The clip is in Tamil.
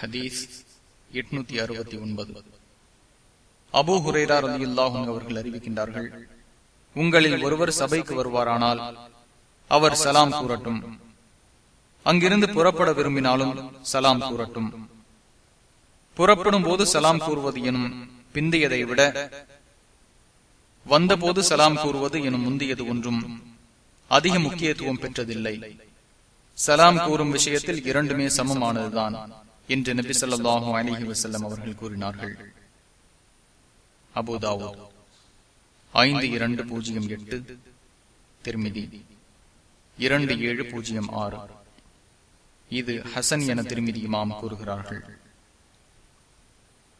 ஹதீஸ் எட்நூத்தி அறுபத்தி ஒன்பது. அபு ஹுரேரா ரலியுல்லாஹும் அவர்கள் அறிவிக்கின்றார்கள் உங்களில் ஒருவர் சபைக்கு வருவாரானால் அவர் சலாம் கூறட்டும். அங்கிருந்து புறப்பட விரும்பினாலும் சலாம் கூறட்டும். புறப்படும் போது சலாம் கூறுவது எனும் பிந்தையதை விட வந்தபோது சலாம் கூறுவது எனும் முந்தியது ஒன்றும் அதிக முக்கியத்துவம் பெற்றதில்லை. சலாம் கூறும் விஷயத்தில் இரண்டுமே சமமானதுதான். என்று நபி சொல்லாஹும் அலிஹி வசல்லம் அவர்கள் கூறினார்கள். அபுதாவோ ஐந்து இரண்டு பூஜ்ஜியம் எட்டு திருமிதி இரண்டு ஏழு பூஜ்ஜியம் ஆறு. இது ஹசன் என திருமிதி இமாம் கூறுகிறார்கள்.